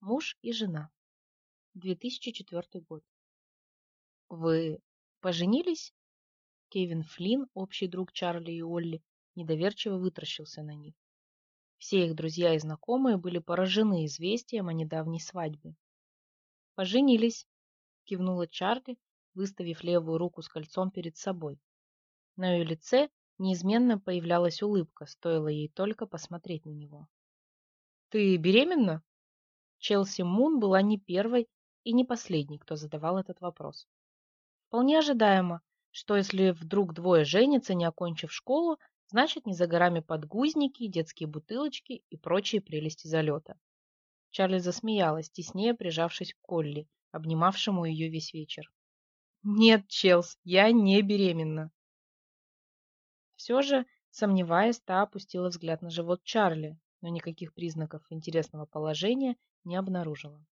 Муж и жена. 2004 год. Вы поженились? Кевин Флинн, общий друг Чарли и Олли, недоверчиво вытращился на них. Все их друзья и знакомые были поражены известием о недавней свадьбе. «Поженились», — кивнула Чарли, выставив левую руку с кольцом перед собой. На ее лице неизменно появлялась улыбка, стоило ей только посмотреть на него. «Ты беременна?» Челси Мун была не первой и не последней, кто задавал этот вопрос. Вполне ожидаемо, что если вдруг двое женятся, не окончив школу, значит не за горами подгузники, детские бутылочки и прочие прелести залета. Чарли засмеялась, теснее прижавшись к Колли, обнимавшему ее весь вечер. «Нет, Челс, я не беременна!» Все же, сомневаясь, та опустила взгляд на живот Чарли, но никаких признаков интересного положения не обнаружила.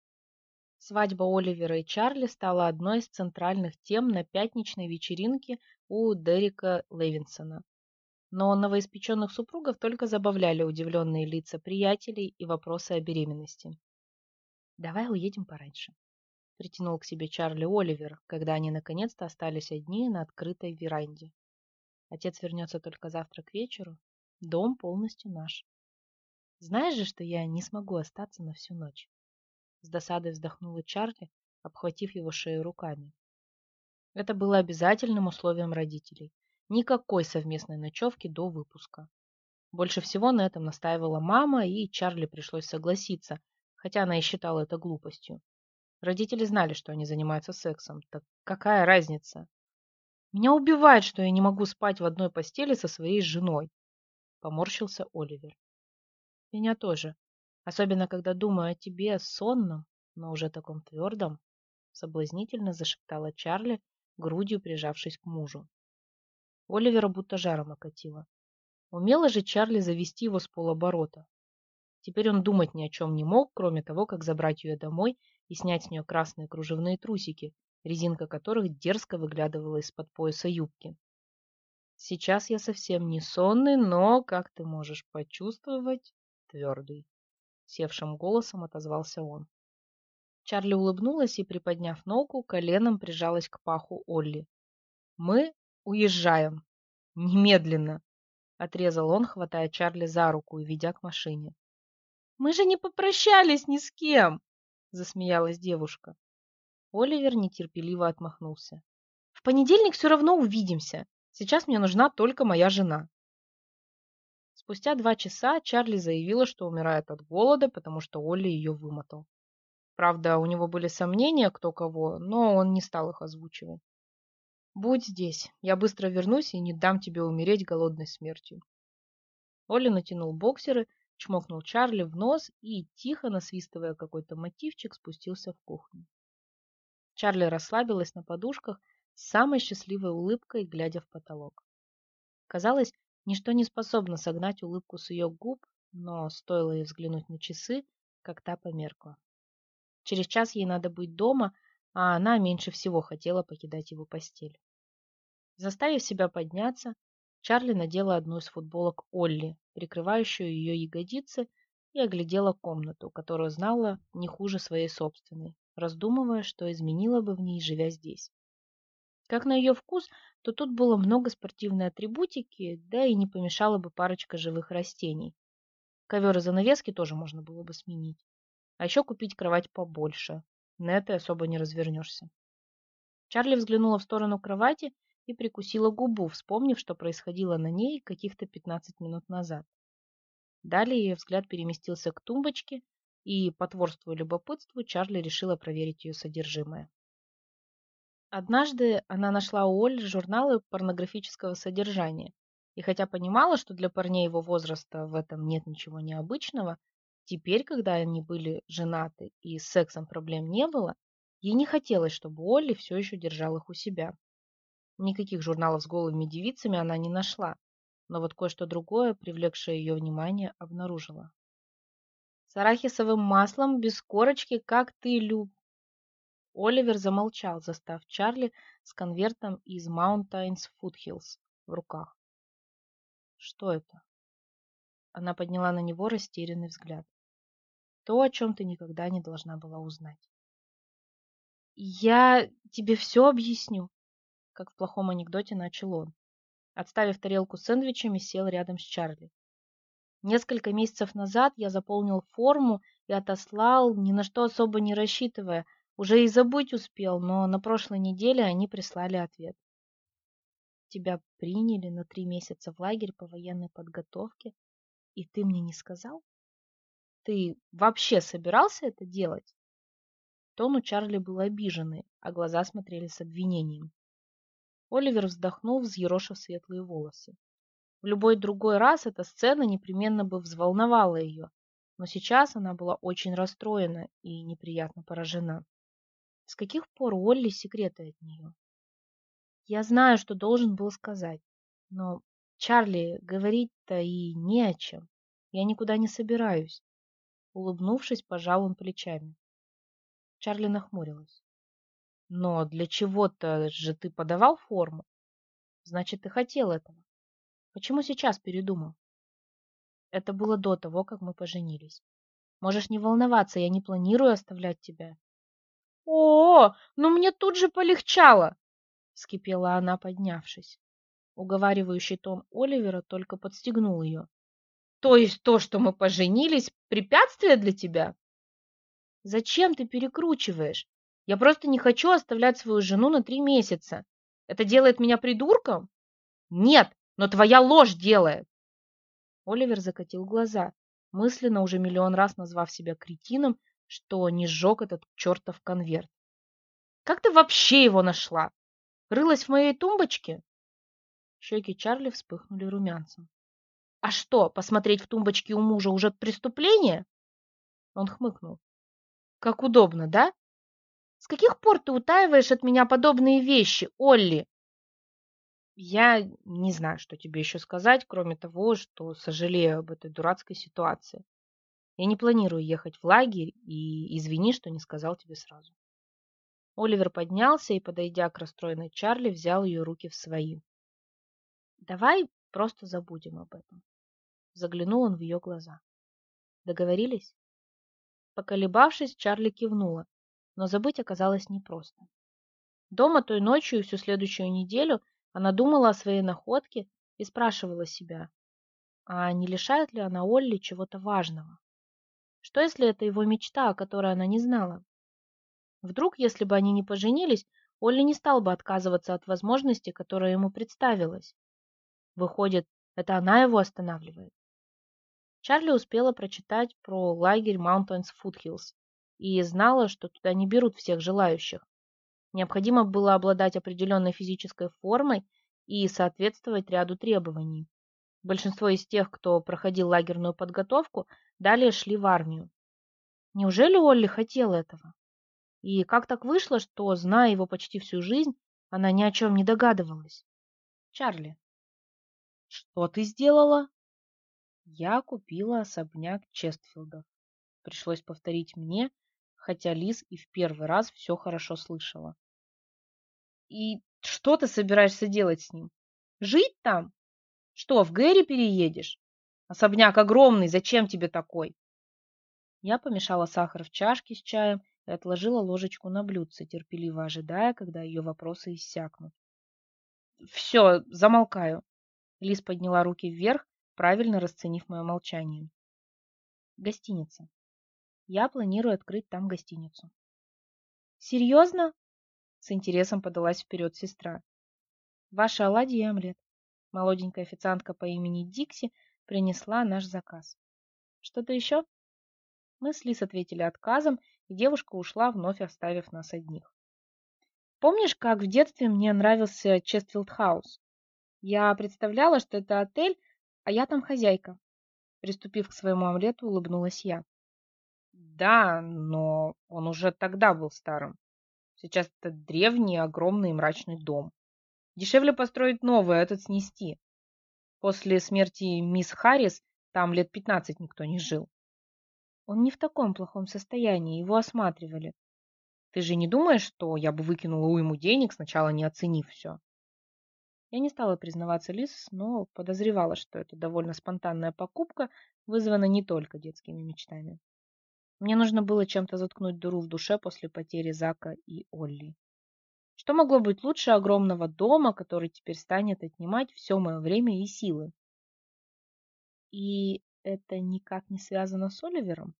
Свадьба Оливера и Чарли стала одной из центральных тем на пятничной вечеринке у Дерека Левинсона. Но новоиспеченных супругов только забавляли удивленные лица приятелей и вопросы о беременности. «Давай уедем пораньше», — притянул к себе Чарли Оливер, когда они наконец-то остались одни на открытой веранде. «Отец вернется только завтра к вечеру. Дом полностью наш. Знаешь же, что я не смогу остаться на всю ночь?» С досадой вздохнула Чарли, обхватив его шею руками. Это было обязательным условием родителей. Никакой совместной ночевки до выпуска. Больше всего на этом настаивала мама, и Чарли пришлось согласиться, хотя она и считала это глупостью. Родители знали, что они занимаются сексом. Так какая разница? Меня убивает, что я не могу спать в одной постели со своей женой. Поморщился Оливер. Меня тоже. Особенно, когда думаю о тебе сонном, но уже таком твердом, соблазнительно зашептала Чарли, грудью прижавшись к мужу. Оливера будто жаром окатило. Умела же Чарли завести его с полоборота. Теперь он думать ни о чем не мог, кроме того, как забрать ее домой и снять с нее красные кружевные трусики, резинка которых дерзко выглядывала из-под пояса юбки. Сейчас я совсем не сонный, но, как ты можешь почувствовать, твердый севшим голосом отозвался он. Чарли улыбнулась и, приподняв ногу, коленом прижалась к паху Олли. «Мы уезжаем. Немедленно!» — отрезал он, хватая Чарли за руку и ведя к машине. «Мы же не попрощались ни с кем!» — засмеялась девушка. Оливер нетерпеливо отмахнулся. «В понедельник все равно увидимся. Сейчас мне нужна только моя жена». Спустя два часа Чарли заявила, что умирает от голода, потому что Олли ее вымотал. Правда, у него были сомнения, кто кого, но он не стал их озвучивать. «Будь здесь, я быстро вернусь и не дам тебе умереть голодной смертью». Олли натянул боксеры, чмокнул Чарли в нос и, тихо насвистывая какой-то мотивчик, спустился в кухню. Чарли расслабилась на подушках с самой счастливой улыбкой, глядя в потолок. Казалось, Ничто не способно согнать улыбку с ее губ, но стоило ей взглянуть на часы, как та померкла. Через час ей надо быть дома, а она меньше всего хотела покидать его постель. Заставив себя подняться, Чарли надела одну из футболок Олли, прикрывающую ее ягодицы, и оглядела комнату, которую знала не хуже своей собственной, раздумывая, что изменила бы в ней, живя здесь. Как на ее вкус, то тут было много спортивной атрибутики, да и не помешала бы парочка живых растений. Ковер и занавески тоже можно было бы сменить. А еще купить кровать побольше. На это особо не развернешься. Чарли взглянула в сторону кровати и прикусила губу, вспомнив, что происходило на ней каких-то 15 минут назад. Далее ее взгляд переместился к тумбочке, и, потворствуя любопытству, Чарли решила проверить ее содержимое. Однажды она нашла у Олли журналы порнографического содержания, и хотя понимала, что для парней его возраста в этом нет ничего необычного, теперь, когда они были женаты и с сексом проблем не было, ей не хотелось, чтобы Олли все еще держал их у себя. Никаких журналов с голыми девицами она не нашла, но вот кое-что другое, привлекшее ее внимание, обнаружила. С арахисовым маслом без корочки, как ты люб... Оливер замолчал, застав Чарли с конвертом из Mountains Foothills в руках. «Что это?» Она подняла на него растерянный взгляд. То, о чем ты никогда не должна была узнать. Я тебе все объясню, как в плохом анекдоте начал он. Отставив тарелку с сэндвичами, сел рядом с Чарли. Несколько месяцев назад я заполнил форму и отослал, ни на что особо не рассчитывая. Уже и забыть успел, но на прошлой неделе они прислали ответ. Тебя приняли на три месяца в лагерь по военной подготовке, и ты мне не сказал? Ты вообще собирался это делать? Тон у Чарли был обиженный, а глаза смотрели с обвинением. Оливер вздохнул, взъерошив светлые волосы. В любой другой раз эта сцена непременно бы взволновала ее, но сейчас она была очень расстроена и неприятно поражена. С каких пор у Олли секреты от нее? Я знаю, что должен был сказать, но, Чарли, говорить-то и не о чем. Я никуда не собираюсь. Улыбнувшись, пожал он плечами. Чарли нахмурилась. Но для чего-то же ты подавал форму. Значит, ты хотел этого. Почему сейчас передумал? Это было до того, как мы поженились. Можешь не волноваться, я не планирую оставлять тебя. О, ну мне тут же полегчало, вскипела она, поднявшись. Уговаривающий тон Оливера только подстегнул ее. То есть то, что мы поженились, препятствие для тебя? Зачем ты перекручиваешь? Я просто не хочу оставлять свою жену на три месяца. Это делает меня придурком? Нет, но твоя ложь делает. Оливер закатил глаза, мысленно уже миллион раз назвав себя кретином, что не сжег этот чертов конверт. Как ты вообще его нашла? Рылась в моей тумбочке? Щеки Чарли вспыхнули румянцем. А что, посмотреть в тумбочке у мужа уже преступление? Он хмыкнул. Как удобно, да? С каких пор ты утаиваешь от меня подобные вещи, Олли? Я не знаю, что тебе еще сказать, кроме того, что сожалею об этой дурацкой ситуации. Я не планирую ехать в лагерь, и извини, что не сказал тебе сразу. Оливер поднялся и, подойдя к расстроенной Чарли, взял ее руки в свои. Давай просто забудем об этом. Заглянул он в ее глаза. Договорились? Поколебавшись, Чарли кивнула но забыть оказалось непросто. Дома той ночью и всю следующую неделю она думала о своей находке и спрашивала себя, а не лишает ли она Олли чего-то важного? Что если это его мечта, о которой она не знала? Вдруг, если бы они не поженились, Олли не стал бы отказываться от возможности, которая ему представилась. Выходит, это она его останавливает. Чарли успела прочитать про лагерь Mountains Foothills и знала, что туда не берут всех желающих. Необходимо было обладать определенной физической формой и соответствовать ряду требований. Большинство из тех, кто проходил лагерную подготовку, далее шли в армию. Неужели Олли хотел этого? И как так вышло, что, зная его почти всю жизнь, она ни о чем не догадывалась? Чарли. Что ты сделала? Я купила особняк Честфилдов. Пришлось повторить мне, хотя Лиз и в первый раз все хорошо слышала. «И что ты собираешься делать с ним? Жить там? Что, в Гэри переедешь? Особняк огромный, зачем тебе такой?» Я помешала сахар в чашке с чаем и отложила ложечку на блюдце, терпеливо ожидая, когда ее вопросы иссякнут. «Все, замолкаю». Лиз подняла руки вверх, правильно расценив мое молчание. «Гостиница. Я планирую открыть там гостиницу. Серьезно? С интересом подалась вперед сестра. Ваши оладьи и омлет. Молоденькая официантка по имени Дикси принесла наш заказ. Что-то еще? Мы с Лис ответили отказом, и девушка ушла, вновь оставив нас одних. Помнишь, как в детстве мне нравился Честфилд Хаус? Я представляла, что это отель, а я там хозяйка. Приступив к своему омлету, улыбнулась я. Да, но он уже тогда был старым. Сейчас это древний, огромный и мрачный дом. Дешевле построить новый, а этот снести. После смерти мисс Харрис там лет пятнадцать никто не жил. Он не в таком плохом состоянии, его осматривали. Ты же не думаешь, что я бы выкинула уйму денег, сначала не оценив все? Я не стала признаваться Лис, но подозревала, что эта довольно спонтанная покупка вызвана не только детскими мечтами. Мне нужно было чем-то заткнуть дыру в душе после потери Зака и Олли. Что могло быть лучше огромного дома, который теперь станет отнимать все мое время и силы? И это никак не связано с Оливером?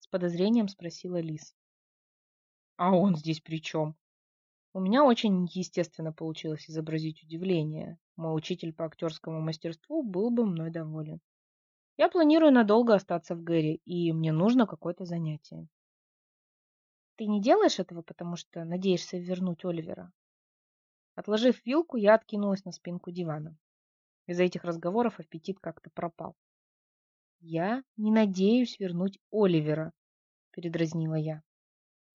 С подозрением спросила Лис. А он здесь при чем? У меня очень естественно получилось изобразить удивление. Мой учитель по актерскому мастерству был бы мной доволен. Я планирую надолго остаться в Гэри, и мне нужно какое-то занятие. Ты не делаешь этого, потому что надеешься вернуть Оливера? Отложив вилку, я откинулась на спинку дивана. Из-за этих разговоров аппетит как-то пропал. Я не надеюсь вернуть Оливера, передразнила я.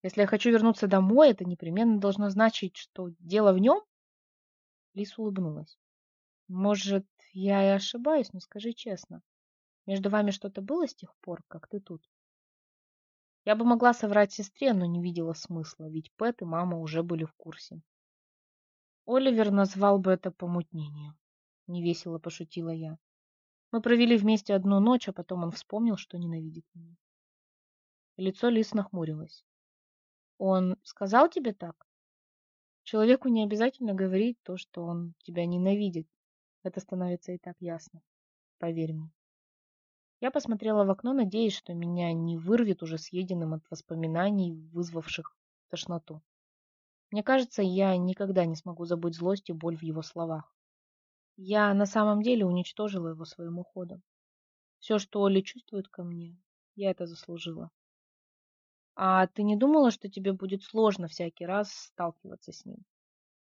Если я хочу вернуться домой, это непременно должно значить, что дело в нем? Лис улыбнулась. Может, я и ошибаюсь, но скажи честно. Между вами что-то было с тех пор, как ты тут? Я бы могла соврать сестре, но не видела смысла, ведь Пэт и мама уже были в курсе. Оливер назвал бы это помутнением. Невесело пошутила я. Мы провели вместе одну ночь, а потом он вспомнил, что ненавидит меня. Лицо Лис нахмурилось. Он сказал тебе так? Человеку не обязательно говорить то, что он тебя ненавидит. Это становится и так ясно. Поверь мне. Я посмотрела в окно, надеясь, что меня не вырвет уже съеденным от воспоминаний, вызвавших тошноту. Мне кажется, я никогда не смогу забыть злость и боль в его словах. Я на самом деле уничтожила его своим уходом. Все, что Оля чувствует ко мне, я это заслужила. А ты не думала, что тебе будет сложно всякий раз сталкиваться с ним?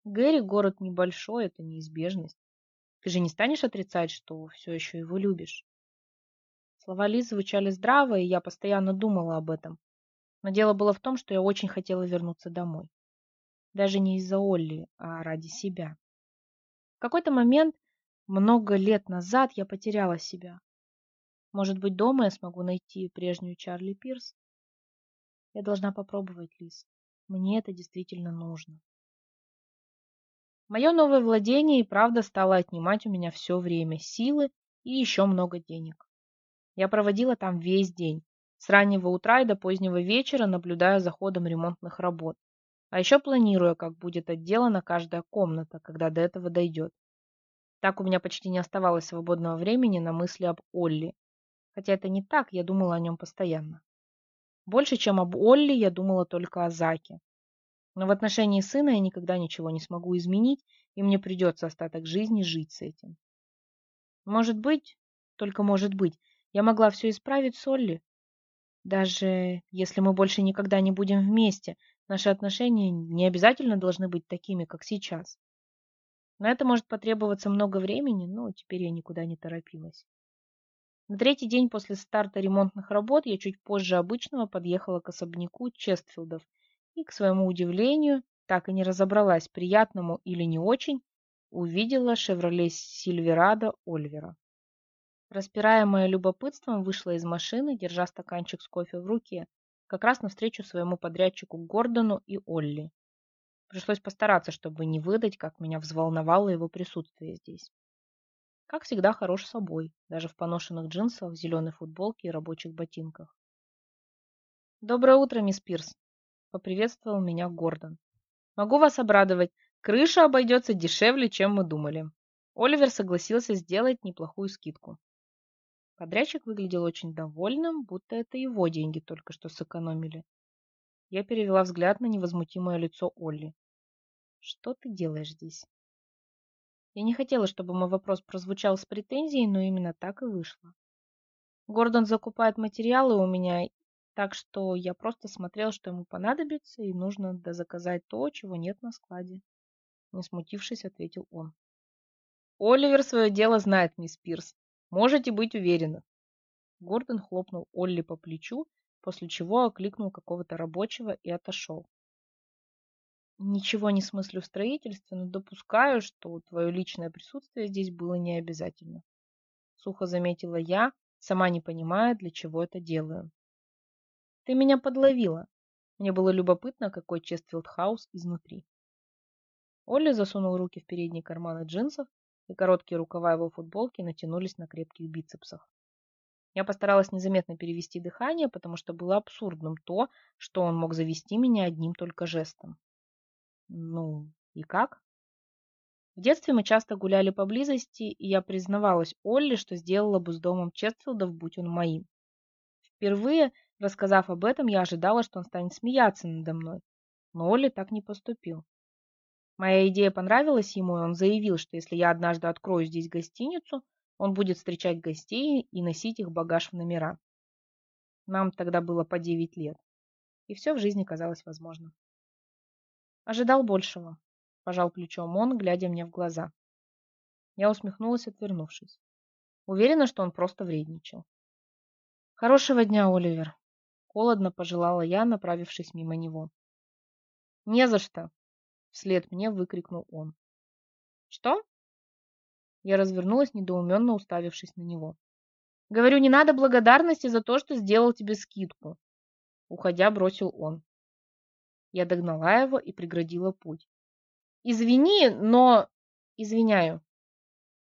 Гэри город небольшой, это неизбежность. Ты же не станешь отрицать, что все еще его любишь? Слова Лизы звучали здраво, и я постоянно думала об этом. Но дело было в том, что я очень хотела вернуться домой. Даже не из-за Олли, а ради себя. В какой-то момент, много лет назад, я потеряла себя. Может быть, дома я смогу найти прежнюю Чарли Пирс? Я должна попробовать, Лиз. Мне это действительно нужно. Мое новое владение и правда стало отнимать у меня все время, силы и еще много денег. Я проводила там весь день, с раннего утра и до позднего вечера, наблюдая за ходом ремонтных работ. А еще планируя, как будет отделана каждая комната, когда до этого дойдет. Так у меня почти не оставалось свободного времени на мысли об Олли. Хотя это не так, я думала о нем постоянно. Больше, чем об Олли, я думала только о Заке. Но в отношении сына я никогда ничего не смогу изменить, и мне придется остаток жизни жить с этим. Может быть, только может быть, я могла все исправить с Олли. Даже если мы больше никогда не будем вместе, наши отношения не обязательно должны быть такими, как сейчас. На это может потребоваться много времени, но теперь я никуда не торопилась. На третий день после старта ремонтных работ я чуть позже обычного подъехала к особняку Честфилдов и, к своему удивлению, так и не разобралась, приятному или не очень, увидела «Шевроле Сильверадо» Ольвера. Распираемая любопытством, вышла из машины, держа стаканчик с кофе в руке, как раз навстречу своему подрядчику Гордону и Олли. Пришлось постараться, чтобы не выдать, как меня взволновало его присутствие здесь. Как всегда, хорош собой, даже в поношенных джинсах, зеленой футболке и рабочих ботинках. «Доброе утро, мисс Пирс!» — поприветствовал меня Гордон. «Могу вас обрадовать. Крыша обойдется дешевле, чем мы думали». Оливер согласился сделать неплохую скидку. Подрядчик выглядел очень довольным, будто это его деньги только что сэкономили. Я перевела взгляд на невозмутимое лицо Олли. «Что ты делаешь здесь?» Я не хотела, чтобы мой вопрос прозвучал с претензией, но именно так и вышло. Гордон закупает материалы у меня, так что я просто смотрел, что ему понадобится, и нужно дозаказать то, чего нет на складе. Не смутившись, ответил он. Оливер свое дело знает, мисс Пирс. Можете быть уверены. Гордон хлопнул Олли по плечу, после чего окликнул какого-то рабочего и отошел. Ничего не смыслю в строительстве, но допускаю, что твое личное присутствие здесь было не обязательно. Сухо заметила я, сама не понимая, для чего это делаю. Ты меня подловила. Мне было любопытно, какой Честфилд Хаус изнутри. Олли засунул руки в передние карманы джинсов и короткие рукава его футболки натянулись на крепких бицепсах. Я постаралась незаметно перевести дыхание, потому что было абсурдным то, что он мог завести меня одним только жестом. Ну, и как? В детстве мы часто гуляли поблизости, и я признавалась Олли, что сделала бы с домом Честфилдов, будь он моим. Впервые, рассказав об этом, я ожидала, что он станет смеяться надо мной, но Олли так не поступил. Моя идея понравилась ему, и он заявил, что если я однажды открою здесь гостиницу, он будет встречать гостей и носить их багаж в номера. Нам тогда было по девять лет, и все в жизни казалось возможным. Ожидал большего, пожал плечом он, глядя мне в глаза. Я усмехнулась, отвернувшись. Уверена, что он просто вредничал. Хорошего дня, Оливер, холодно пожелала я, направившись мимо него. Не за что, вслед мне выкрикнул он. Что? Я развернулась, недоуменно уставившись на него. Говорю, не надо благодарности за то, что сделал тебе скидку. Уходя, бросил он. Я догнала его и преградила путь. Извини, но... Извиняю.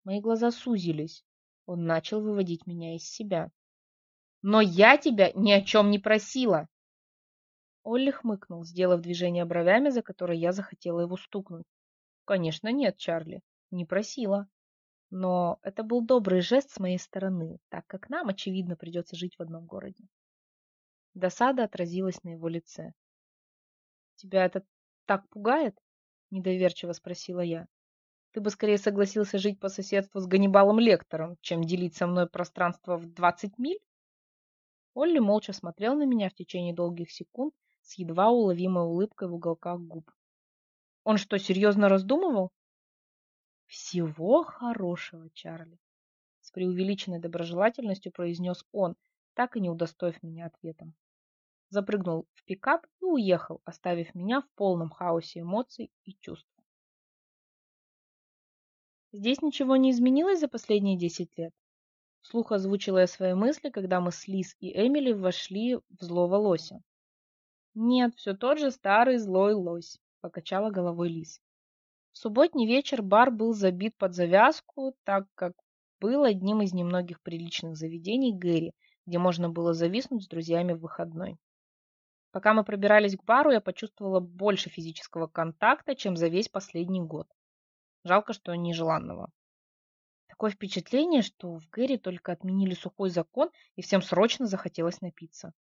Мои глаза сузились. Он начал выводить меня из себя. Но я тебя ни о чем не просила. Олли хмыкнул, сделав движение бровями, за которое я захотела его стукнуть. Конечно, нет, Чарли, не просила. Но это был добрый жест с моей стороны, так как нам, очевидно, придется жить в одном городе. Досада отразилась на его лице. «Тебя это так пугает?» – недоверчиво спросила я. «Ты бы скорее согласился жить по соседству с Ганнибалом Лектором, чем делить со мной пространство в двадцать миль?» Олли молча смотрел на меня в течение долгих секунд с едва уловимой улыбкой в уголках губ. «Он что, серьезно раздумывал?» «Всего хорошего, Чарли!» С преувеличенной доброжелательностью произнес он, так и не удостоив меня ответом. Запрыгнул в пикап и уехал, оставив меня в полном хаосе эмоций и чувств. Здесь ничего не изменилось за последние десять лет. Вслух озвучила я свои мысли, когда мы с Лиз и Эмили вошли в злого лося. Нет, все тот же старый злой лось, покачала головой Лиз. В субботний вечер бар был забит под завязку, так как был одним из немногих приличных заведений Гэри, где можно было зависнуть с друзьями в выходной. Пока мы пробирались к бару, я почувствовала больше физического контакта, чем за весь последний год. Жалко, что нежеланного. Такое впечатление, что в Гэри только отменили сухой закон, и всем срочно захотелось напиться.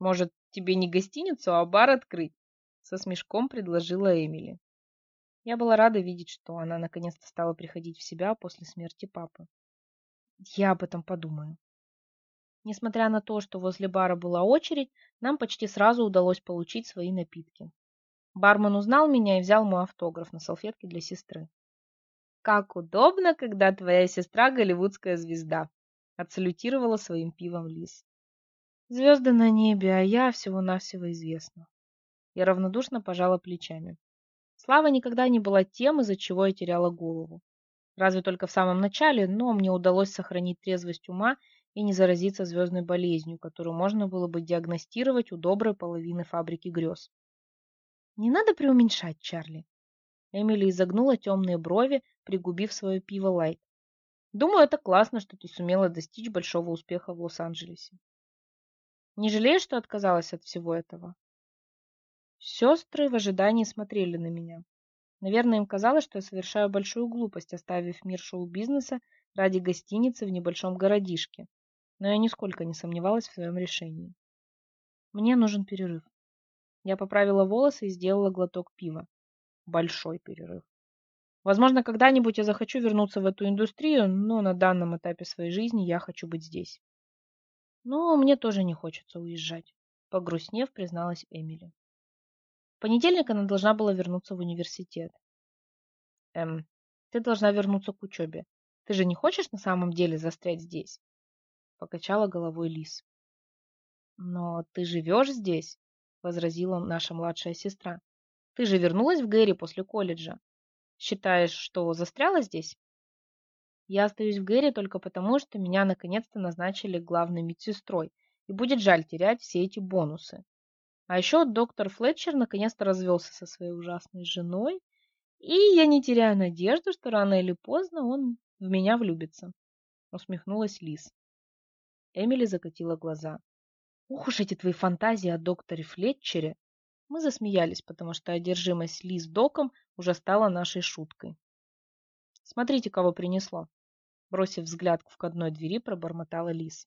«Может, тебе не гостиницу, а бар открыть?» Со смешком предложила Эмили. Я была рада видеть, что она наконец-то стала приходить в себя после смерти папы. Я об этом подумаю. Несмотря на то, что возле бара была очередь, нам почти сразу удалось получить свои напитки. Бармен узнал меня и взял мой автограф на салфетке для сестры. «Как удобно, когда твоя сестра голливудская звезда!» — отсалютировала своим пивом Лиз. «Звезды на небе, а я всего-навсего известна». Я равнодушно пожала плечами. Слава никогда не была тем, из-за чего я теряла голову. Разве только в самом начале, но мне удалось сохранить трезвость ума и не заразиться звездной болезнью, которую можно было бы диагностировать у доброй половины фабрики грез. Не надо преуменьшать, Чарли. Эмили изогнула темные брови, пригубив свое пиво лайт. Думаю, это классно, что ты сумела достичь большого успеха в Лос-Анджелесе. Не жалеешь, что отказалась от всего этого? Сестры в ожидании смотрели на меня. Наверное, им казалось, что я совершаю большую глупость, оставив мир шоу-бизнеса ради гостиницы в небольшом городишке. Но я нисколько не сомневалась в своем решении. Мне нужен перерыв. Я поправила волосы и сделала глоток пива. Большой перерыв. Возможно, когда-нибудь я захочу вернуться в эту индустрию, но на данном этапе своей жизни я хочу быть здесь. Но мне тоже не хочется уезжать, погрустнев, призналась Эмили понедельник она должна была вернуться в университет. Эм, ты должна вернуться к учебе. Ты же не хочешь на самом деле застрять здесь? Покачала головой Лис. Но ты живешь здесь, возразила наша младшая сестра. Ты же вернулась в Гэри после колледжа. Считаешь, что застряла здесь? Я остаюсь в Гэри только потому, что меня наконец-то назначили главной медсестрой, и будет жаль терять все эти бонусы. А еще доктор Флетчер наконец-то развелся со своей ужасной женой, и я не теряю надежды, что рано или поздно он в меня влюбится. Усмехнулась Лиз. Эмили закатила глаза. Ух уж эти твои фантазии о докторе Флетчере. Мы засмеялись, потому что одержимость Лиз Доком уже стала нашей шуткой. Смотрите, кого принесло. Бросив взгляд к входной двери, пробормотала Лиз.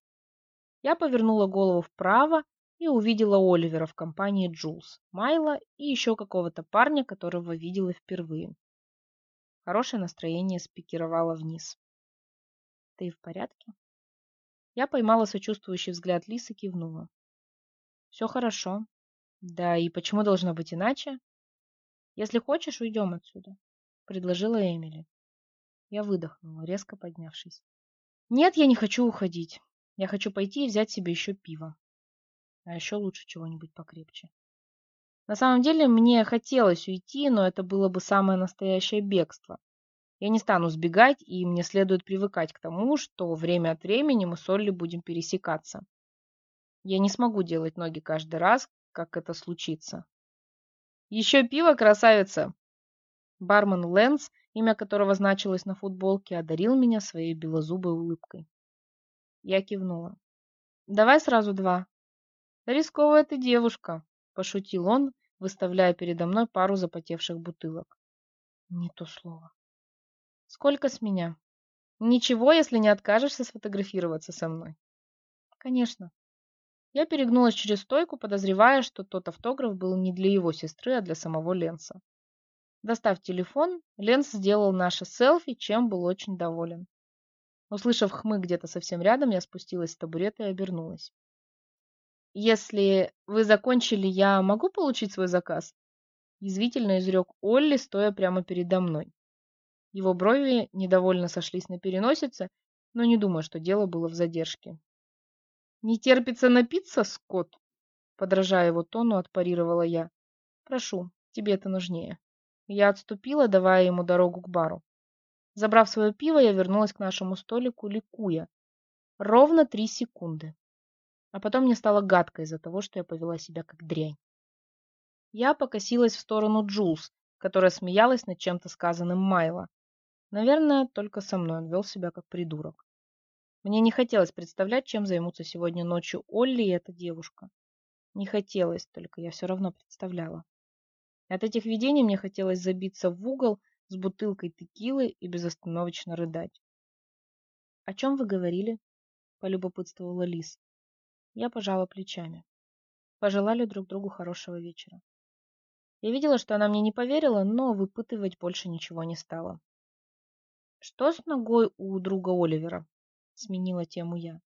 Я повернула голову вправо и увидела Оливера в компании Джулс, Майла и еще какого-то парня, которого видела впервые. Хорошее настроение спикировало вниз. «Ты в порядке?» Я поймала сочувствующий взгляд Лисы и кивнула. «Все хорошо. Да и почему должно быть иначе? Если хочешь, уйдем отсюда», — предложила Эмили. Я выдохнула, резко поднявшись. «Нет, я не хочу уходить. Я хочу пойти и взять себе еще пиво. А еще лучше чего-нибудь покрепче. На самом деле мне хотелось уйти, но это было бы самое настоящее бегство. Я не стану сбегать, и мне следует привыкать к тому, что время от времени мы с Олли будем пересекаться. Я не смогу делать ноги каждый раз, как это случится. Еще пиво, красавица! Бармен Лэнс, имя которого значилось на футболке, одарил меня своей белозубой улыбкой. Я кивнула. «Давай сразу два». «Рисковая ты девушка», — пошутил он, выставляя передо мной пару запотевших бутылок. Не то слово. «Сколько с меня?» «Ничего, если не откажешься сфотографироваться со мной». «Конечно». Я перегнулась через стойку, подозревая, что тот автограф был не для его сестры, а для самого Ленса. Достав телефон, Ленс сделал наше селфи, чем был очень доволен. Услышав хмык где-то совсем рядом, я спустилась с табурета и обернулась. «Если вы закончили, я могу получить свой заказ?» Язвительно изрек Олли, стоя прямо передо мной. Его брови недовольно сошлись на переносице, но не думаю, что дело было в задержке. «Не терпится напиться, Скотт?» Подражая его тону, отпарировала я. «Прошу, тебе это нужнее». Я отступила, давая ему дорогу к бару. Забрав свое пиво, я вернулась к нашему столику, ликуя. Ровно три секунды. А потом мне стало гадко из-за того, что я повела себя как дрянь. Я покосилась в сторону Джулс, которая смеялась над чем-то сказанным Майла. Наверное, только со мной он вел себя как придурок. Мне не хотелось представлять, чем займутся сегодня ночью Олли и эта девушка. Не хотелось, только я все равно представляла. От этих видений мне хотелось забиться в угол с бутылкой текилы и безостановочно рыдать. «О чем вы говорили?» – полюбопытствовала Лис. Я пожала плечами. Пожелали друг другу хорошего вечера. Я видела, что она мне не поверила, но выпытывать больше ничего не стала. «Что с ногой у друга Оливера?» – сменила тему я.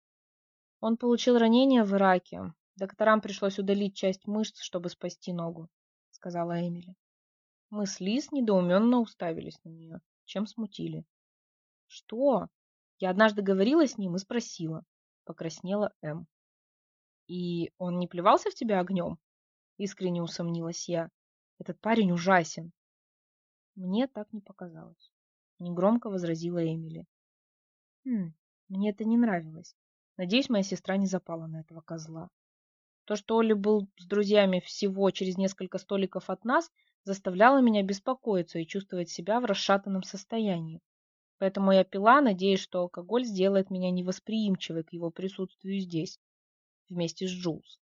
«Он получил ранение в Ираке. Докторам пришлось удалить часть мышц, чтобы спасти ногу», – сказала Эмили. Мы с Лиз недоуменно уставились на нее, чем смутили. «Что?» Я однажды говорила с ним и спросила. Покраснела М. «И он не плевался в тебя огнем?» Искренне усомнилась я. «Этот парень ужасен». Мне так не показалось. Негромко возразила Эмили. «Хм, мне это не нравилось. Надеюсь, моя сестра не запала на этого козла. То, что Оля был с друзьями всего через несколько столиков от нас, заставляло меня беспокоиться и чувствовать себя в расшатанном состоянии. Поэтому я пила, надеясь, что алкоголь сделает меня невосприимчивой к его присутствию здесь, вместе с Джулс.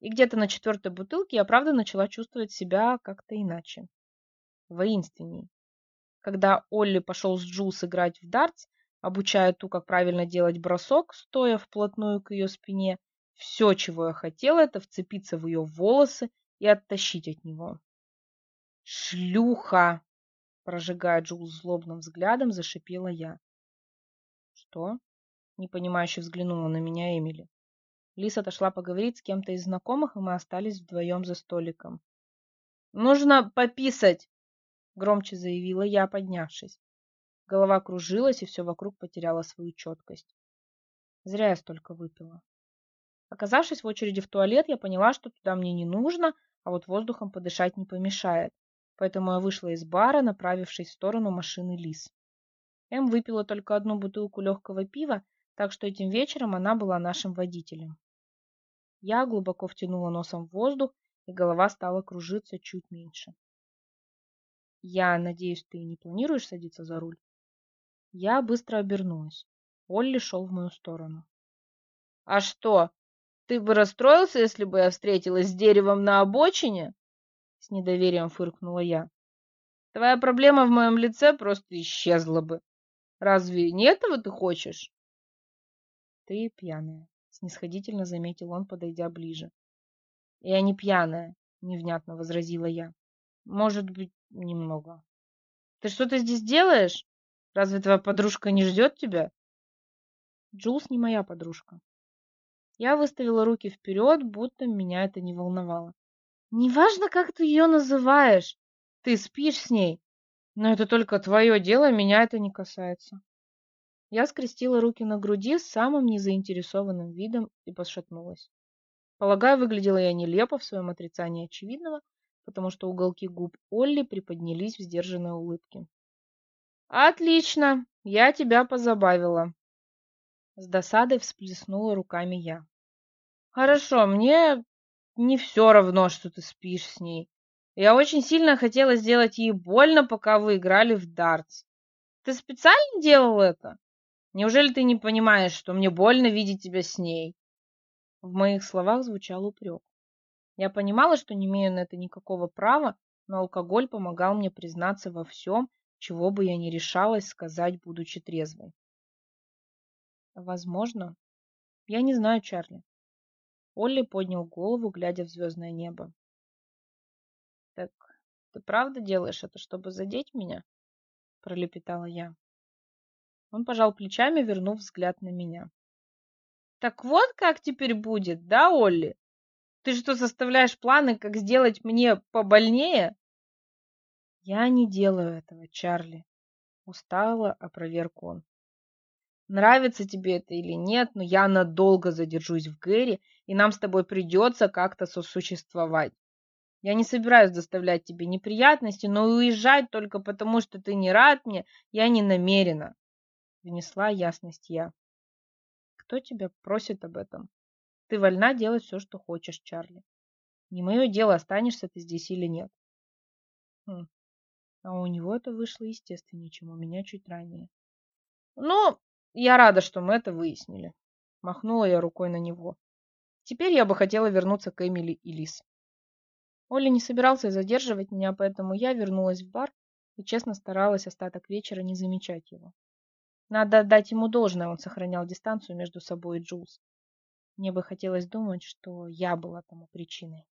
И где-то на четвертой бутылке я правда начала чувствовать себя как-то иначе. Воинственней. Когда Олли пошел с Джулс играть в дартс, обучая ту, как правильно делать бросок, стоя вплотную к ее спине, все, чего я хотела, это вцепиться в ее волосы и оттащить от него. «Шлюха!» — прожигая Джул злобным взглядом, зашипела я. «Что?» — непонимающе взглянула на меня Эмили. Лиса отошла поговорить с кем-то из знакомых, и мы остались вдвоем за столиком. «Нужно пописать!» — громче заявила я, поднявшись. Голова кружилась, и все вокруг потеряло свою четкость. Зря я столько выпила. Оказавшись в очереди в туалет, я поняла, что туда мне не нужно, а вот воздухом подышать не помешает поэтому я вышла из бара, направившись в сторону машины Лис. М выпила только одну бутылку легкого пива, так что этим вечером она была нашим водителем. Я глубоко втянула носом в воздух, и голова стала кружиться чуть меньше. «Я надеюсь, ты не планируешь садиться за руль?» Я быстро обернулась. Олли шел в мою сторону. А что, ты бы расстроился, если бы я встретилась с деревом на обочине? С недоверием фыркнула я. Твоя проблема в моем лице просто исчезла бы. Разве не этого ты хочешь? Ты пьяная, снисходительно заметил он, подойдя ближе. Я не пьяная, невнятно возразила я. Может быть, немного. Ты что-то здесь делаешь? Разве твоя подружка не ждет тебя? Джулс не моя подружка. Я выставила руки вперед, будто меня это не волновало. Неважно, как ты ее называешь. Ты спишь с ней. Но это только твое дело, меня это не касается. Я скрестила руки на груди с самым незаинтересованным видом и пошатнулась. Полагаю, выглядела я нелепо в своем отрицании очевидного, потому что уголки губ Олли приподнялись в сдержанной улыбке. «Отлично! Я тебя позабавила!» С досадой всплеснула руками я. «Хорошо, мне не все равно, что ты спишь с ней. Я очень сильно хотела сделать ей больно, пока вы играли в дартс. Ты специально делал это? Неужели ты не понимаешь, что мне больно видеть тебя с ней?» В моих словах звучал упрек. Я понимала, что не имею на это никакого права, но алкоголь помогал мне признаться во всем, чего бы я не решалась сказать, будучи трезвой. Возможно. Я не знаю, Чарли. Олли поднял голову, глядя в звездное небо. Так ты правда делаешь это, чтобы задеть меня? Пролепетала я. Он пожал плечами, вернув взгляд на меня. Так вот как теперь будет, да, Олли? Ты что, составляешь планы, как сделать мне побольнее? Я не делаю этого, Чарли. Устало опроверг он. Нравится тебе это или нет, но я надолго задержусь в Гэри, и нам с тобой придется как-то сосуществовать. Я не собираюсь доставлять тебе неприятности, но уезжать только потому, что ты не рад мне, я не намерена. Внесла ясность я. Кто тебя просит об этом? Ты вольна делать все, что хочешь, Чарли. Не мое дело, останешься ты здесь или нет. Хм. А у него это вышло естественнее, чем у меня чуть ранее. Ну, я рада, что мы это выяснили. Махнула я рукой на него. Теперь я бы хотела вернуться к Эмили и Лис. Оля не собирался задерживать меня, поэтому я вернулась в бар и честно старалась остаток вечера не замечать его. Надо отдать ему должное, он сохранял дистанцию между собой и Джулс. Мне бы хотелось думать, что я была тому причиной.